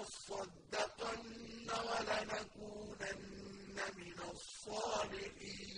لَنَصَّدَّقَنَّ وَلَنَكُونَنَّ مِنَ الصَّالِحِينَ.